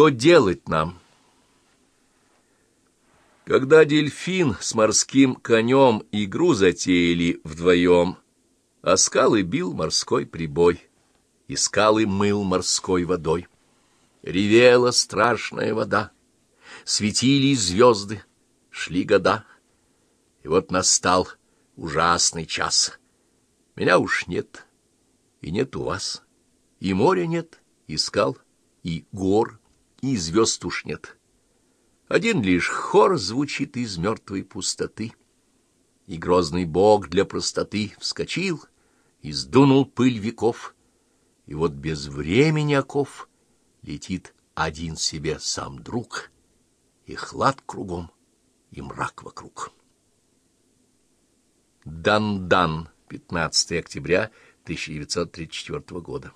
Что делать нам? Когда дельфин с морским конем игру затеяли вдвоем, а скалы бил морской прибой, и скалы мыл морской водой. Ревела страшная вода, светили звезды, шли года. И вот настал ужасный час. Меня уж нет, и нет у вас, и моря нет, и скал, и гор, и звезд уж нет. Один лишь хор звучит из мертвой пустоты, и грозный бог для простоты вскочил и сдунул пыль веков, и вот без времени оков летит один себе сам друг, и хлад кругом, и мрак вокруг. Дан-Дан, 15 октября 1934 года.